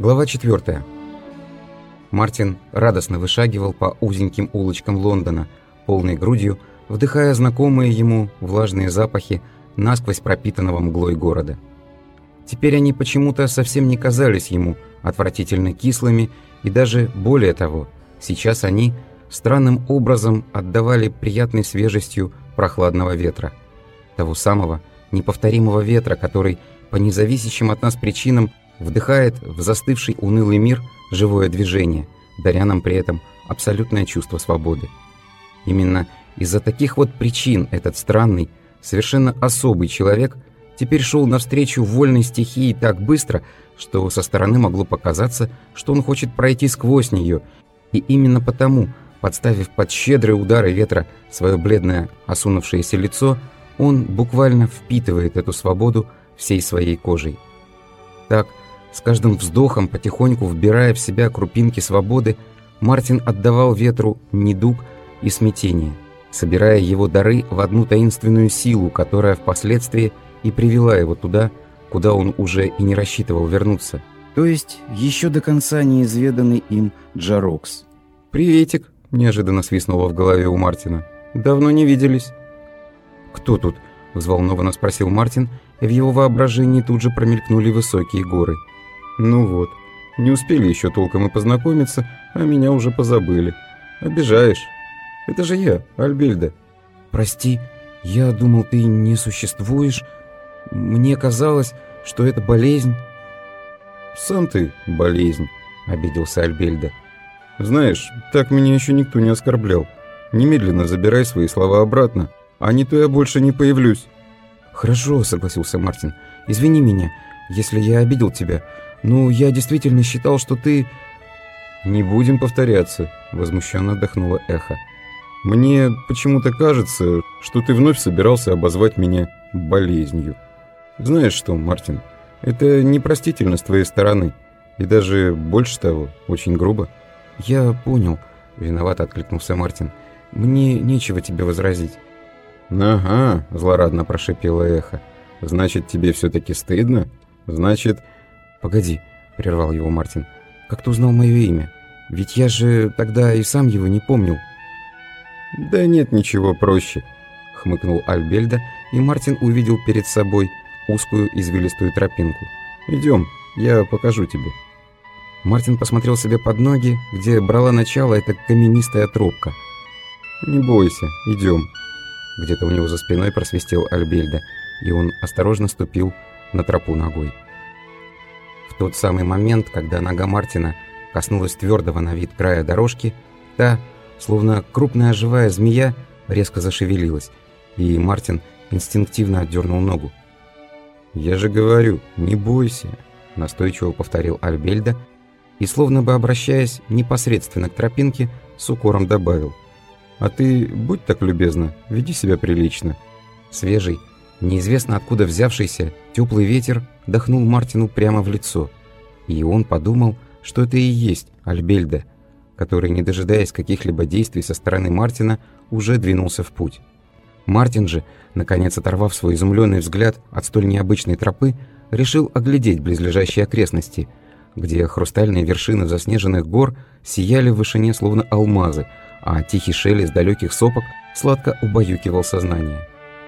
Глава 4. Мартин радостно вышагивал по узеньким улочкам Лондона, полной грудью, вдыхая знакомые ему влажные запахи насквозь пропитанного мглой города. Теперь они почему-то совсем не казались ему отвратительно кислыми, и даже более того, сейчас они странным образом отдавали приятной свежестью прохладного ветра. Того самого неповторимого ветра, который по независящим от нас причинам вдыхает в застывший унылый мир живое движение, даря нам при этом абсолютное чувство свободы. Именно из-за таких вот причин этот странный, совершенно особый человек теперь шел навстречу вольной стихии так быстро, что со стороны могло показаться, что он хочет пройти сквозь нее, и именно потому, подставив под щедрые удары ветра свое бледное осунувшееся лицо, он буквально впитывает эту свободу всей своей кожей. Так, с каждым вздохом, потихоньку вбирая в себя крупинки свободы, Мартин отдавал ветру недуг и смятение, собирая его дары в одну таинственную силу, которая впоследствии и привела его туда, куда он уже и не рассчитывал вернуться. То есть еще до конца неизведанный им Джарокс. «Приветик!» – неожиданно свистнуло в голове у Мартина. «Давно не виделись». «Кто тут?» – взволнованно спросил Мартин, и в его воображении тут же промелькнули высокие горы – ну вот, не успели еще толком и познакомиться, а меня уже позабыли. Обижаешь. Это же я, Альбельда. Прости, я думал, ты не существуешь. Мне казалось, что это болезнь. Сам ты болезнь, обиделся Альбельда. Знаешь, так меня еще никто не оскорблял. Немедленно забирай свои слова обратно, а не то я больше не появлюсь. Хорошо, согласился Мартин. Извини меня, если я обидел тебя. «Ну, я действительно считал, что ты...» «Не будем повторяться», — возмущенно отдохнула Эхо. «Мне почему-то кажется, что ты вновь собирался обозвать меня болезнью. Знаешь что, Мартин, это непростительно с твоей стороны, и даже больше того, очень грубо». «Я понял», — виновато откликнулся Мартин. «Мне нечего тебе возразить». «Ага», — злорадно прошипело Эхо. «Значит, тебе все-таки стыдно? Значит, «Погоди», — прервал его Мартин. «Как ты узнал мое имя? Ведь я же тогда и сам его не помнил». «Да нет ничего проще», — хмыкнул Альбельда, и Мартин увидел перед собой узкую извилистую тропинку. «Идем, я покажу тебе». Мартин посмотрел себе под ноги, где брала начало эта каменистая тропка. «Не бойся, идем». Где-то у него за спиной просвистел Альбельда, и он осторожно ступил на тропу ногой тот самый момент, когда нога Мартина коснулась твердого на вид края дорожки, та, словно крупная живая змея, резко зашевелилась, и Мартин инстинктивно отдернул ногу. «Я же говорю, не бойся», — настойчиво повторил Альбельда, и, словно бы обращаясь непосредственно к тропинке, с укором добавил. «А ты, будь так любезна, веди себя прилично». Свежий, Неизвестно откуда взявшийся теплый ветер дохнул Мартину прямо в лицо, и он подумал, что это и есть Альбельда, который, не дожидаясь каких-либо действий со стороны Мартина, уже двинулся в путь. Мартин же, наконец оторвав свой изумленный взгляд от столь необычной тропы, решил оглядеть близлежащие окрестности, где хрустальные вершины заснеженных гор сияли в вышине словно алмазы, а тихий шелест далеких сопок сладко убаюкивал сознание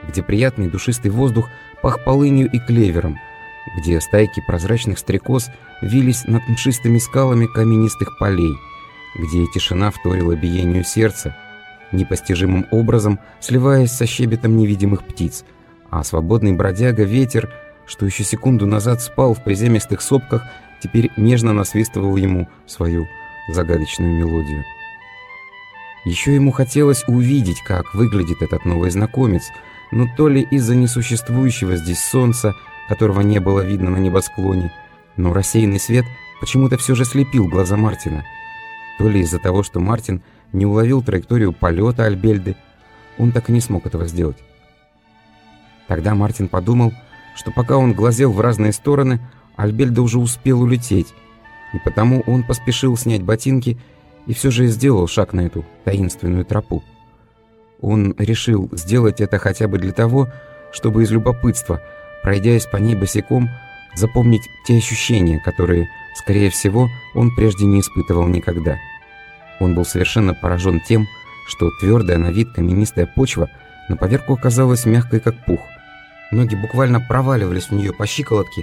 где приятный душистый воздух пах полынью и клевером, где стайки прозрачных стрекоз вились над мшистыми скалами каменистых полей, где тишина вторила биению сердца, непостижимым образом сливаясь со щебетом невидимых птиц, а свободный бродяга ветер, что еще секунду назад спал в приземистых сопках, теперь нежно насвистывал ему свою загадочную мелодию. Еще ему хотелось увидеть, как выглядит этот новый знакомец — но то ли из-за несуществующего здесь солнца, которого не было видно на небосклоне, но рассеянный свет почему-то все же слепил глаза Мартина, то ли из-за того, что Мартин не уловил траекторию полета Альбельды, он так и не смог этого сделать. Тогда Мартин подумал, что пока он глазел в разные стороны, Альбельда уже успел улететь, и потому он поспешил снять ботинки и все же сделал шаг на эту таинственную тропу. Он решил сделать это хотя бы для того, чтобы из любопытства, пройдясь по ней босиком, запомнить те ощущения, которые, скорее всего, он прежде не испытывал никогда. Он был совершенно поражен тем, что твердая на вид каменистая почва на поверку оказалась мягкой, как пух. Ноги буквально проваливались в нее по щиколотке,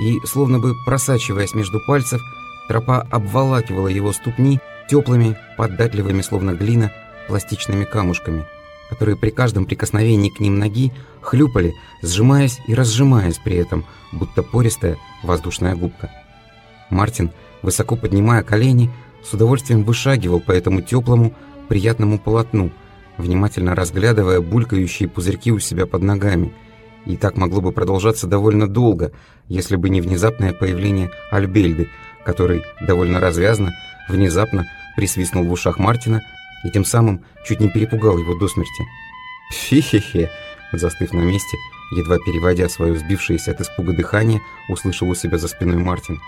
и, словно бы просачиваясь между пальцев, тропа обволакивала его ступни теплыми, податливыми, словно глина, пластичными камушками, которые при каждом прикосновении к ним ноги хлюпали, сжимаясь и разжимаясь при этом, будто пористая воздушная губка. Мартин, высоко поднимая колени, с удовольствием вышагивал по этому теплому, приятному полотну, внимательно разглядывая булькающие пузырьки у себя под ногами. И так могло бы продолжаться довольно долго, если бы не внезапное появление Альбельды, который довольно развязно, внезапно присвистнул в ушах Мартина и тем самым чуть не перепугал его до смерти. «Фи-хе-хе!» Застыв на месте, едва переводя свое сбившееся от испуга дыхание, услышал у себя за спиной Мартин.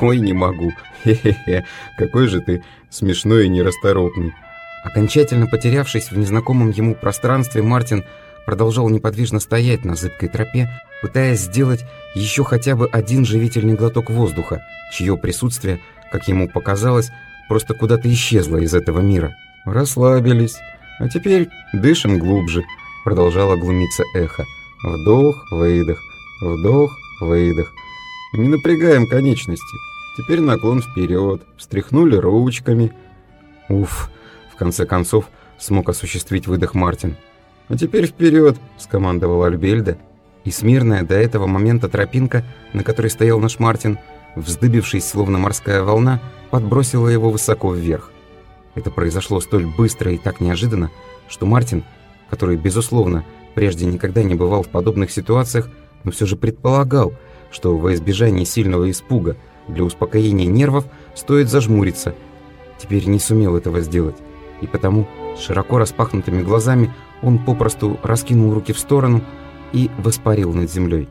«Ой, не могу! Хе-хе-хе! Какой же ты смешной и нерасторопный!» Окончательно потерявшись в незнакомом ему пространстве, Мартин продолжал неподвижно стоять на зыбкой тропе, пытаясь сделать еще хотя бы один живительный глоток воздуха, чье присутствие, как ему показалось, просто куда-то исчезло из этого мира. «Расслабились, а теперь дышим глубже», — продолжало глумиться эхо. «Вдох, выдох, вдох, выдох. Не напрягаем конечности. Теперь наклон вперед, встряхнули ручками». «Уф», — в конце концов смог осуществить выдох Мартин. «А теперь вперед!» – скомандовал Альбельда. И смирная до этого момента тропинка, на которой стоял наш Мартин, вздыбившись словно морская волна, подбросила его высоко вверх. Это произошло столь быстро и так неожиданно, что Мартин, который, безусловно, прежде никогда не бывал в подобных ситуациях, но все же предполагал, что во избежание сильного испуга для успокоения нервов стоит зажмуриться, теперь не сумел этого сделать, и потому широко распахнутыми глазами он попросту раскинул руки в сторону и воспарил над землей.